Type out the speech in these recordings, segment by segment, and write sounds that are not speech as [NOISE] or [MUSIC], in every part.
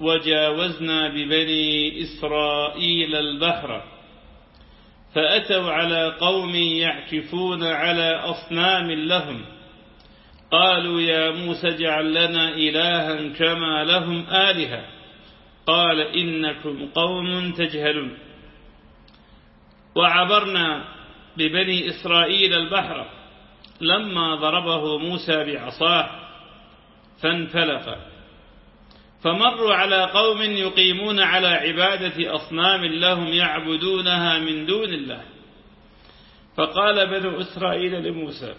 وجاوزنا ببني إسرائيل البحر فأتوا على قوم يعكفون على أصنام لهم قالوا يا موسى اجعل لنا إلها كما لهم آلهة قال إنكم قوم تجهلون. وعبرنا ببني إسرائيل البحر لما ضربه موسى بعصاه فانفلق. فمروا على قوم يقيمون على عبادة أصنام لهم يعبدونها من دون الله. فقال بنو إسرائيل لموسى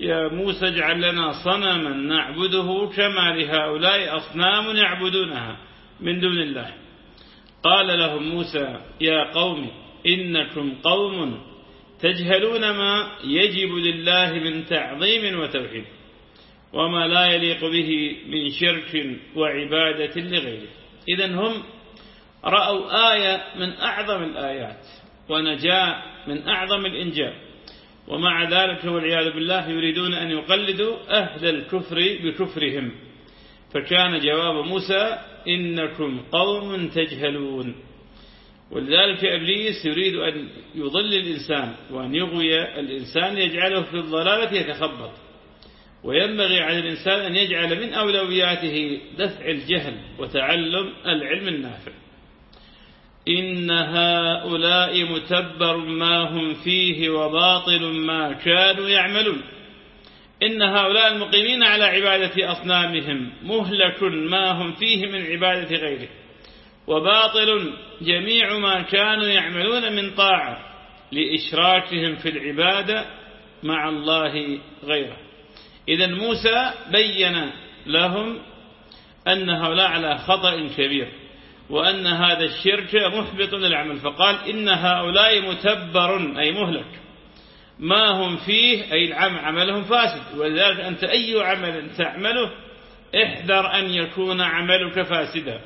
يا موسى اجعل لنا صنما نعبده كما لهؤلاء أصنام يعبدونها من دون الله. قال لهم موسى يا قوم إنكم قوم تجهلون ما يجب لله من تعظيم وتوحيد. وما لا يليق به من شرك وعبادة لغيره. إذا هم رأوا آية من أعظم الآيات ونجاة من أعظم الإنجاء. ومع ذلك والعياذ بالله يريدون أن يقلدوا أهل الكفر بكفرهم. فكان جواب موسى إنكم قوم تجهلون. ولذلك إبليس يريد أن يضل الإنسان وأن يغوي الإنسان يجعله في الضلالة يتخبط. وينبغي على الإنسان أن يجعل من أولوياته دفع الجهل وتعلم العلم النافع. إن هؤلاء متبر ما هم فيه وباطل ما كانوا يعملون. إن هؤلاء المقيمين على عبادة أصنامهم مهلك ما هم فيه من عبادة غيره. وباطل جميع ما كانوا يعملون من طاعة لإشراكهم في العبادة مع الله غيره. إذا موسى بين لهم أن هؤلاء على خطأ كبير وأن هذا الشرك محبط للعمل فقال إن هؤلاء متبر أي مهلك. ما هم فيه؟ أي العمل عملهم فاسد. ولذلك أنت أي عمل تعمله احذر أن يكون عملك فاسدا.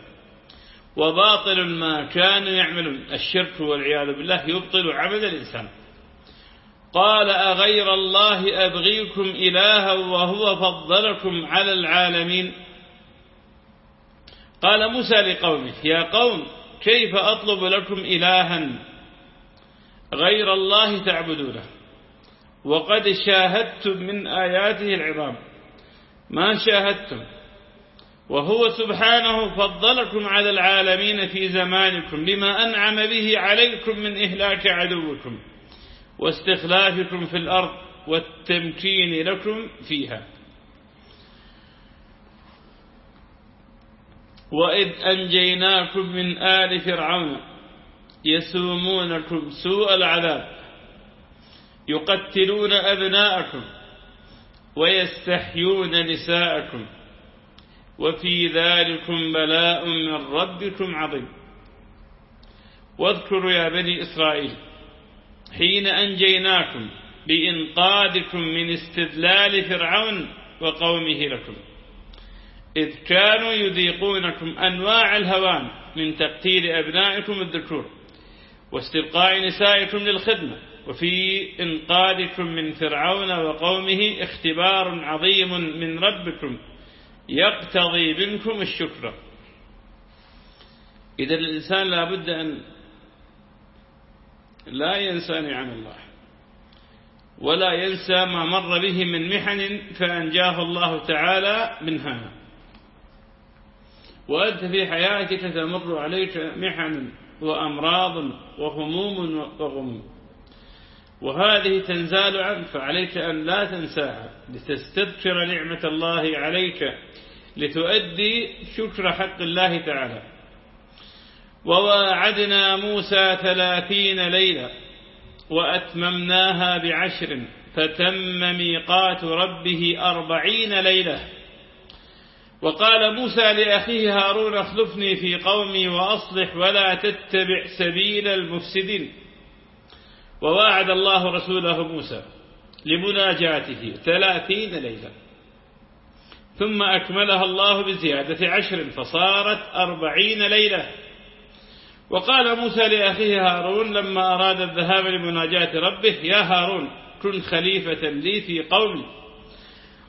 وباطل ما كانوا يعملون. الشرك والعياذ بالله يبطل عمل الإنسان. قال أغير الله أبغيكم إلها وهو فضلكم على العالمين. قال موسى لقومه يا قوم كيف أطلب لكم إلها غير الله تعبدونه؟ وقد شاهدتم من آياته العظام. ما شاهدتم؟ وهو سبحانه فضلكم على العالمين في زمانكم بما أنعم به عليكم من إهلاك عدوكم. واستخلافكم في الأرض والتمكين لكم فيها. وإذ أنجيناكم من آل فرعون يسومونكم سوء العذاب يقتلون أبناءكم ويستحيون نساءكم وفي ذلكم بلاء من ربكم عظيم. واذكروا يا بني إسرائيل حين أنجيناكم بإنقاذكم من استذلال فرعون وقومه لكم. إذ كانوا يذيقونكم أنواع الهوان من تقتيل أبنائكم الذكور واستبقاء نسائكم للخدمة وفي إنقاذكم من فرعون وقومه اختبار عظيم من ربكم يقتضي منكم الشكر. إذا الإنسان لابد أن لا ينسى نعم الله. ولا ينسى ما مر به من محن فأنجاه الله تعالى منها. وأنت في حياتك تمر عليك محن وأمراض وهموم وغموم وهذه تنزال عنك فعليك أن لا تنساها. لتستذكر نعمة الله عليك لتؤدي شكر حق الله تعالى. وواعدنا موسى ثلاثين ليلة وأتممناها بعشر فتم ميقات ربه أربعين ليلة. وقال موسى لأخيه هارون اخلفني في قومي وأصلح ولا تتبع سبيل المفسدين. وواعد الله رسوله موسى لمناجاته ثلاثين ليلة. ثم أكملها الله بزيادة عشر فصارت أربعين ليلة. وقال موسى لأخيه هارون لما أراد الذهاب لمناجاة ربه يا هارون كن خليفة لي في قومي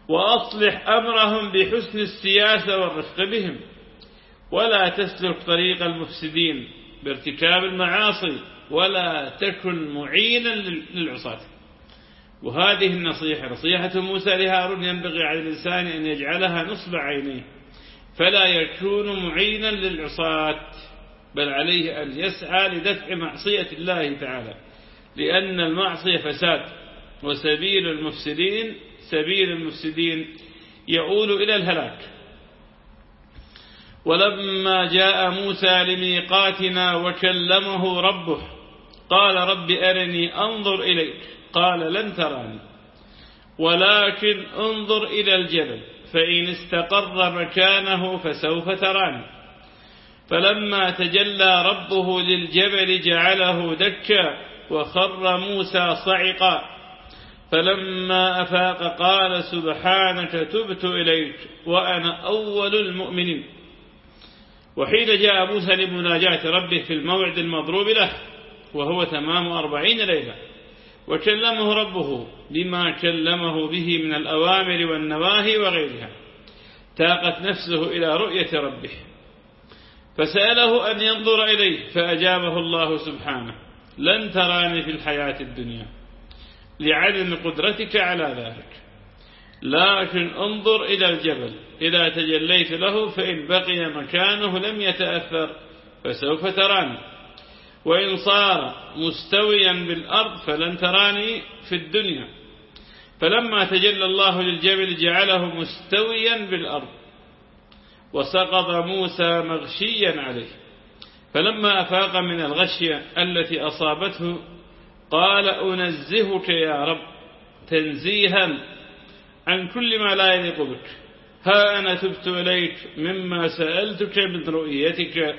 وأصلح أمرهم بحسن السياسة والرفق بهم ولا تسلك طريق المفسدين بارتكاب المعاصي ولا تكن معينا للعصاة. وهذه النصيحة نصيحة موسى لهارون ينبغي على الإنسان أن يجعلها نصب عينيه فلا يكون معينا للعصاة. بل عليه أن يسعى لدفع معصية الله تعالى لأن المعصية فساد وسبيل المفسدين سبيل المفسدين يؤول إلى الهلاك. ولما جاء موسى لميقاتنا وكلمه ربه قال رب أرني أنظر إليك قال لن تراني ولكن انظر إلى الجبل فإن استقر مكانه فسوف تراني. فلما تجلى ربه للجبل جعله دكا وخر موسى صعقا. فلما أفاق قال سبحانك تبت إليك وأنا أول المؤمنين. وحين جاء موسى لمناجاة ربه في الموعد المضروب له وهو تمام أربعين ليلة وكلمه ربه بما كلمه به من الأوامر والنواهي وغيرها. تاقت نفسه إلى رؤية ربه. فسأله أن ينظر إليه فأجابه الله سبحانه لن تراني في الحياة الدنيا لعدم قدرتك على ذلك لكن انظر إلى الجبل إذا تجليت له فإن بقي مكانه لم يتأثر فسوف تراني وإن صار مستويا بالأرض فلن تراني في الدنيا. فلما تجلى الله للجبل جعله مستويا بالأرض وسقط موسى مغشيا عليه. فلما أفاق من الغشية التي أصابته قال أنزهك يا رب تنزيها عن كل ما لا يليق بك. ها أنا تبت إليك مما سألتك من رؤيتك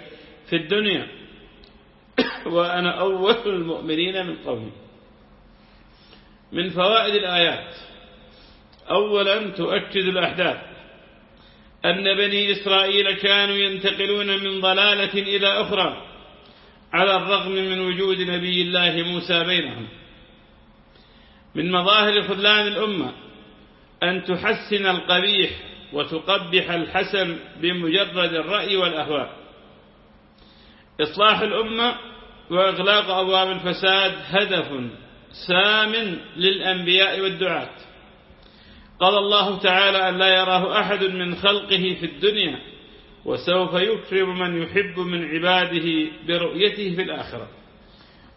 في الدنيا. [COUGHS] وأنا أول المؤمنين من قومي. من فوائد الآيات. أولا تؤكد الأحداث. أن بني إسرائيل كانوا ينتقلون من ضلالة إلى أخرى على الرغم من وجود نبي الله موسى بينهم. من مظاهر خذلان الأمة أن تحسن القبيح وتقبح الحسن بمجرد الرأي والأهواء. إصلاح الأمة وإغلاق أبواب الفساد هدف سام للأنبياء والدعاة. قال الله تعالى أن لا يراه أحد من خلقه في الدنيا وسوف يكرم من يحب من عباده برؤيته في الآخرة.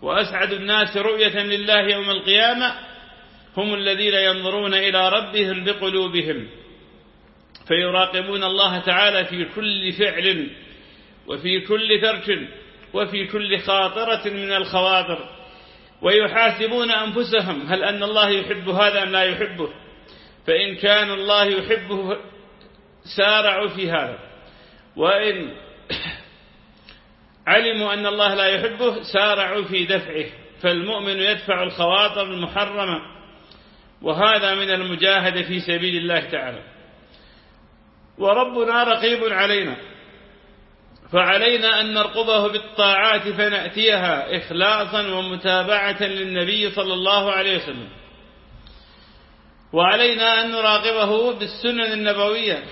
وأسعد الناس رؤية لله يوم القيامة هم الذين ينظرون إلى ربهم بقلوبهم فيراقبون الله تعالى في كل فعل وفي كل ترك وفي كل خاطرة من الخواطر ويحاسبون أنفسهم هل أن الله يحب هذا أم لا يحبه. فإن كان الله يحبه سارعوا في هذا. وإن [COUGHS] علموا أن الله لا يحبه سارعوا في دفعه. فالمؤمن يدفع الخواطر المحرمة. وهذا من المجاهدة في سبيل الله تعالى. وربنا رقيب علينا. فعلينا أن نرقبه بالطاعات فنأتيها إخلاصا ومتابعة للنبي صلى الله عليه وسلم. وعلينا أن نراقبه بالسنن النبوية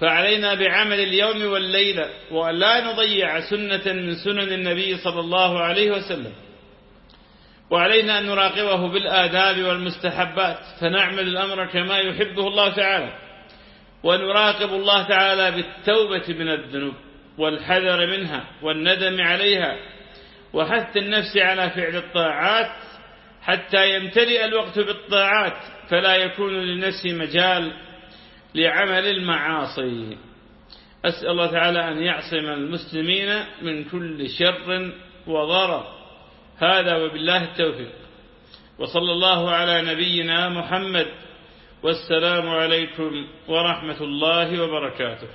فعلينا بعمل اليوم والليلة وأن لا نضيع سنة من سنن النبي صلى الله عليه وسلم. وعلينا أن نراقبه بالآداب والمستحبات فنعمل الأمر كما يحبه الله تعالى. ونراقب الله تعالى بالتوبة من الذنوب والحذر منها والندم عليها وحث النفس على فعل الطاعات حتى يمتلئ الوقت بالطاعات. فلا يكون للنفس مجال لعمل المعاصي. أسأل الله تعالى أن يعصم المسلمين من كل شر وضرر. هذا وبالله التوفيق. وصلى الله على نبينا محمد. والسلام عليكم ورحمة الله وبركاته.